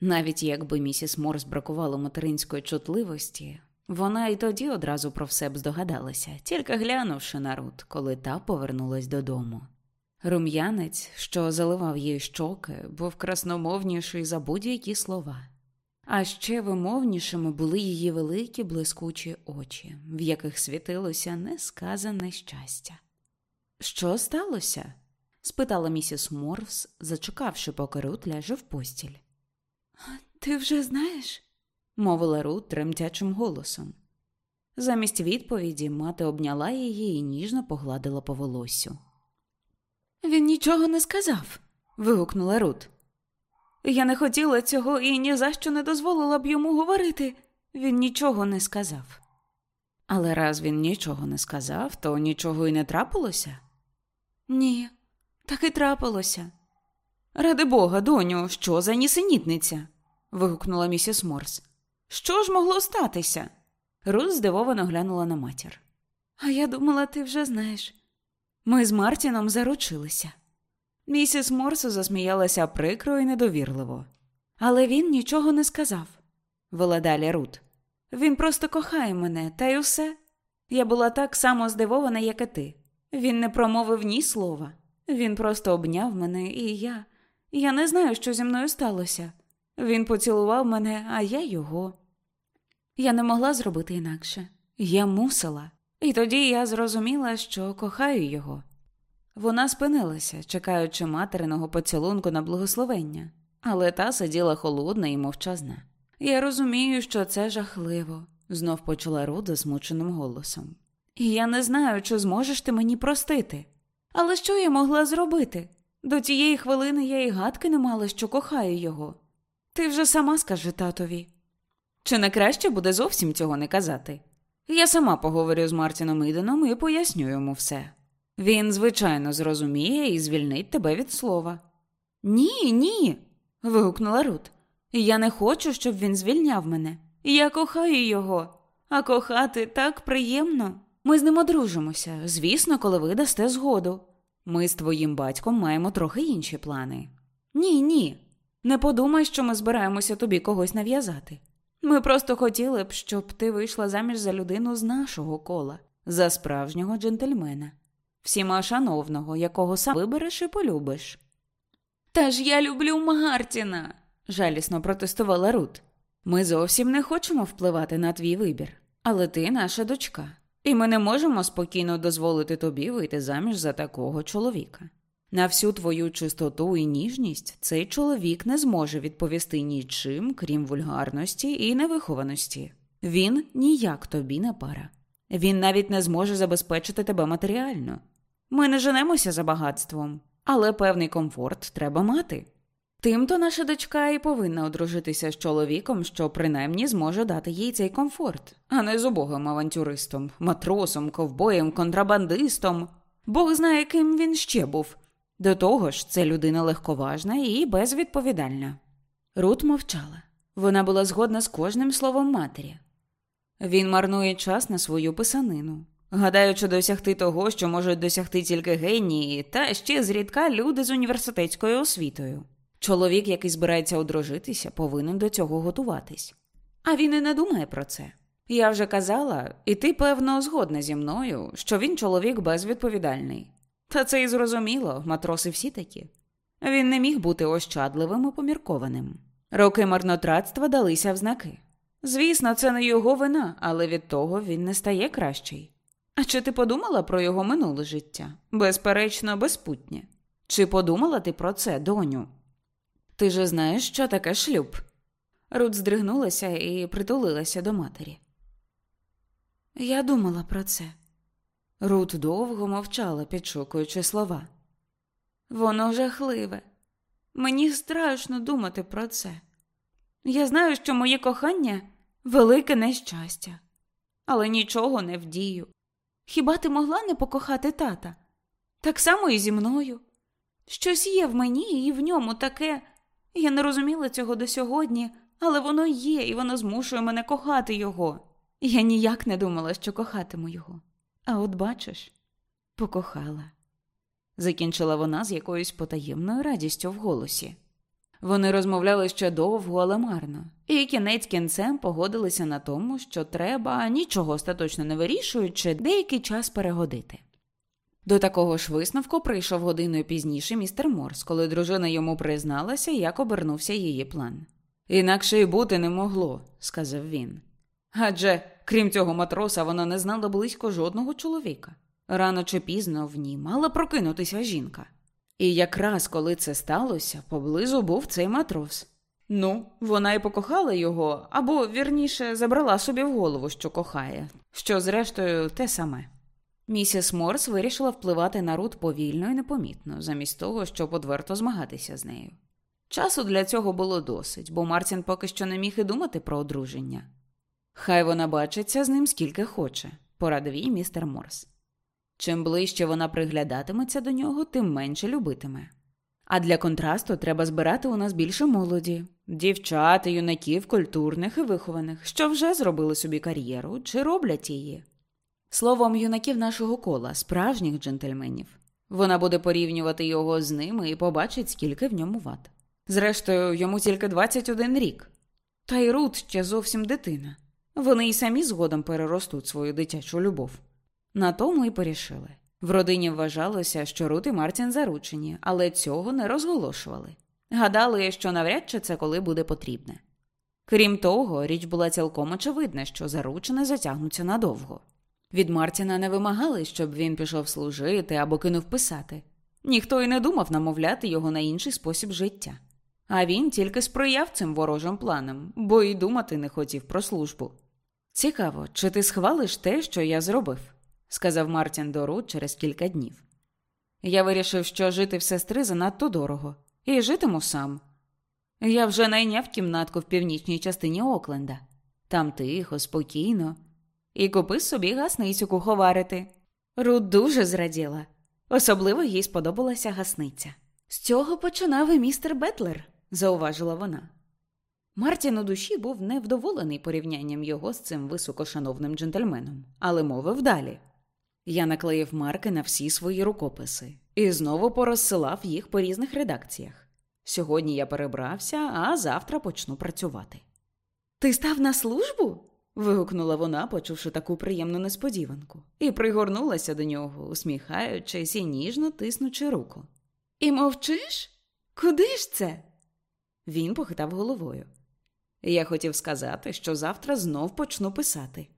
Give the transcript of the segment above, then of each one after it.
навіть якби місіс Морс бракувало материнської чутливості, вона й тоді одразу про все б здогадалася, тільки глянувши на Рут, коли та повернулась додому. Рум'янець, що заливав їй щоки, був красномовніший за будь-які слова, а ще вимовнішими були її великі блискучі очі, в яких світилося несказане щастя. Що сталося? спитала місіс Морс, зачекавши, поки Рут ляже в постіль. Ти вже знаєш? мовила Рут тремтячим голосом. Замість відповіді мати обняла її і ніжно погладила по волоссю. Він нічого не сказав. вигукнула Рут. Я не хотіла цього і ні за що не дозволила б йому говорити. Він нічого не сказав. Але раз він нічого не сказав, то нічого й не трапилося? Ні, так і трапилося. Ради бога, доню, що за нісенітниця? вигукнула місіс Морс. Що ж могло статися? Рут здивовано глянула на матір. А я думала, ти вже знаєш. Ми з Мартіном заручилися. Місіс Морс засміялася прикро і недовірливо. Але він нічого не сказав, вела далі Рут. Він просто кохає мене, та й усе. Я була так само здивована, як і ти. Він не промовив ні слова. Він просто обняв мене, і я. Я не знаю, що зі мною сталося. Він поцілував мене, а я його. Я не могла зробити інакше. Я мусила. І тоді я зрозуміла, що кохаю його. Вона спинилася, чекаючи материного поцілунку на благословення, але та сиділа холодна і мовчазна. Я розумію, що це жахливо, знов почула Рут засмученим голосом. Я не знаю, чи зможеш ти мені простити. Але що я могла зробити? До тієї хвилини я і гадки не мала, що кохаю його. Ти вже сама скажи татові. Чи не краще буде зовсім цього не казати? Я сама поговорю з Мартіном Іденом і поясню йому все. Він, звичайно, зрозуміє і звільнить тебе від слова. Ні, ні. вигукнула Рут. Я не хочу, щоб він звільняв мене. Я кохаю його, а кохати так приємно. Ми з ним одружимося, звісно, коли ви дасте згоду. Ми з твоїм батьком маємо трохи інші плани. Ні, ні. Не подумай, що ми збираємося тобі когось нав'язати. Ми просто хотіли б, щоб ти вийшла заміж за людину з нашого кола, за справжнього джентльмена, всіма шановного, якого сам вибереш і полюбиш. Та ж я люблю Мартіна, жалісно протестувала Рут. Ми зовсім не хочемо впливати на твій вибір, але ти наша дочка, і ми не можемо спокійно дозволити тобі вийти заміж за такого чоловіка. На всю твою чистоту і ніжність цей чоловік не зможе відповісти нічим, крім вульгарності і невихованості. Він ніяк тобі не пара. Він навіть не зможе забезпечити тебе матеріально. Ми не женемося за багатством, але певний комфорт треба мати. Тимто наша дочка і повинна одружитися з чоловіком, що принаймні зможе дати їй цей комфорт, а не з убогим авантюристом, матросом, ковбоєм, контрабандистом. Бог знає, ким він ще був. До того ж, це людина легковажна і безвідповідальна. Рут мовчала. Вона була згодна з кожним словом матері. Він марнує час на свою писанину, гадаючи досягти того, що можуть досягти тільки генії, та ще зрідка люди з університетською освітою. Чоловік, який збирається одружитися, повинен до цього готуватись. А він і не думає про це. Я вже казала, і ти, певно, згодна зі мною, що він чоловік безвідповідальний. Та це і зрозуміло, матроси всі такі. Він не міг бути ощадливим і поміркованим. Роки марнотратства далися в знаки. Звісно, це не його вина, але від того він не стає кращий. А чи ти подумала про його минуле життя? Безперечно, безпутнє. Чи подумала ти про це, доню? Ти же знаєш, що таке шлюб? Рут здригнулася і притулилася до матері. Я думала про це. Рут довго мовчала, підшукуючи слова. Воно жахливе. Мені страшно думати про це. Я знаю, що моє кохання велике нещастя, але нічого не вдію. Хіба ти могла не покохати тата? Так само і зі мною. Щось є в мені і в ньому таке. Я не розуміла цього до сьогодні, але воно є, і воно змушує мене кохати його. Я ніяк не думала, що кохатиму його. А от бачиш, покохала. Закінчила вона з якоюсь потаємною радістю в голосі. Вони розмовляли ще довго, але марно, і кінець кінцем погодилися на тому, що треба, нічого остаточно не вирішуючи, деякий час перегодити. До такого ж висновку прийшов годиною пізніше містер Морс, коли дружина йому призналася, як обернувся її план. Інакше й бути не могло, сказав він. Адже, крім цього матроса, вона не знала близько жодного чоловіка. Рано чи пізно в ній мала прокинутися жінка. І якраз коли це сталося, поблизу був цей матрос. Ну, вона й покохала його, або, вірніше, забрала собі в голову, що кохає, що, зрештою, те саме. Місіс Морс вирішила впливати на Рут повільно і непомітно, замість того, щоб одверто змагатися з нею. Часу для цього було досить, бо Мартін поки що не міг і думати про одруження. Хай вона бачиться з ним скільки хоче, порадив їй містер Морс. Чим ближче вона приглядатиметься до нього, тим менше любитиме. А для контрасту треба збирати у нас більше молоді, дівчат, юнаків, культурних і вихованих, що вже зробили собі кар'єру чи роблять її. Словом, юнаків нашого кола, справжніх джентльменів. Вона буде порівнювати його з ними і побачить, скільки в ньому ват. Зрештою, йому тільки 21 рік. Та й Рут ще зовсім дитина. Вони й самі згодом переростуть свою дитячу любов. На тому й порішили. В родині вважалося, що Рут і Мартін заручені, але цього не розголошували. Гадали, що навряд чи це коли буде потрібне. Крім того, річ була цілком очевидна, що заручені затягнуться надовго. Від Мартіна не вимагали, щоб він пішов служити або кинув писати. Ніхто й не думав намовляти його на інший спосіб життя. А він тільки сприяв цим ворожим планам, бо й думати не хотів про службу. Цікаво, чи ти схвалиш те, що я зробив? сказав Мартін до Рут через кілька днів. Я вирішив, що жити в сестри занадто дорого, і житиму сам. Я вже найняв кімнатку в північній частині Окленда. Там тихо, спокійно, і купи собі гасницю куховарити. Рут дуже зраділа, особливо їй сподобалася гасниця. З цього починав і містер Бетлер, зауважила вона. Мартін у душі був невдоволений порівнянням його з цим високошановним джентльменом, але мовив далі. Я наклеїв марки на всі свої рукописи і знову порозсилав їх по різних редакціях. Сьогодні я перебрався, а завтра почну працювати. Ти став на службу? Вигукнула вона, почувши таку приємну несподіванку, і пригорнулася до нього, усміхаючись і ніжно тиснучи руку. І мовчиш? Куди ж це? Він похитав головою. Я хотів сказати, що завтра знов почну писати.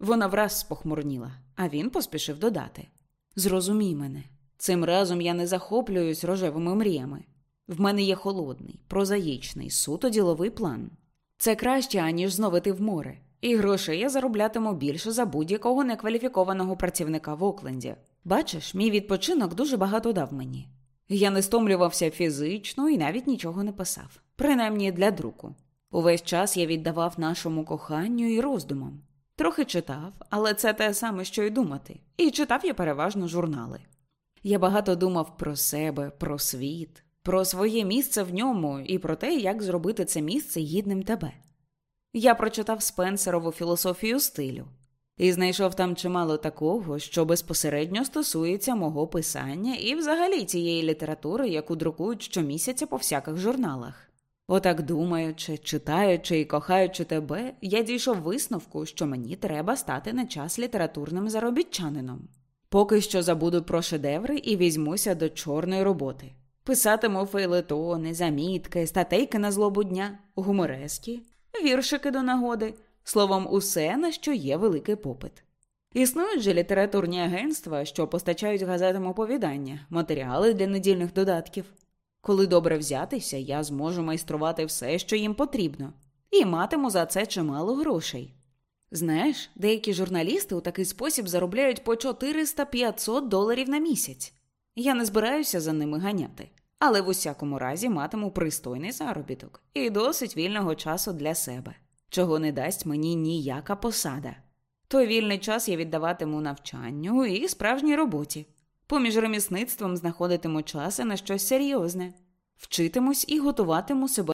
Вона враз спохмурніла, а він поспішив додати Зрозумій мене, цим разом я не захоплююсь рожевими мріями. В мене є холодний, прозаїчний, суто діловий план. Це краще, аніж знову йти в море, і грошей я зароблятиму більше за будь-якого некваліфікованого працівника в Окленді. Бачиш, мій відпочинок дуже багато дав мені. Я не стомлювався фізично і навіть нічого не писав, принаймні для друку. Увесь час я віддавав нашому коханню і роздумам. Трохи читав, але це те саме, що й думати, і читав я переважно журнали. Я багато думав про себе, про світ, про своє місце в ньому і про те, як зробити це місце гідним тебе. Я прочитав Спенсерову філософію стилю і знайшов там чимало такого, що безпосередньо стосується мого писання і взагалі цієї літератури, яку друкують щомісяця по всяких журналах. Отак думаючи, читаючи і кохаючи тебе, я дійшов висновку, що мені треба стати на час літературним заробітчанином. Поки що забуду про шедеври і візьмуся до чорної роботи. Писатиму фейлетони, замітки, статейки на злобу дня, гуморески, віршики до нагоди, словом, усе, на що є великий попит. Існують же літературні агентства, що постачають газетам оповідання, матеріали для недільних додатків. Коли добре взятися, я зможу майструвати все, що їм потрібно, і матиму за це чимало грошей. Знаєш, деякі журналісти у такий спосіб заробляють по 400-500 доларів на місяць. Я не збираюся за ними ганяти. Але в усякому разі матиму пристойний заробіток і досить вільного часу для себе, чого не дасть мені ніяка посада. Той вільний час я віддаватиму навчанню і справжній роботі. Поміж ремісництвом знаходитиму часи на щось серйозне, вчитимусь і готуватиму себе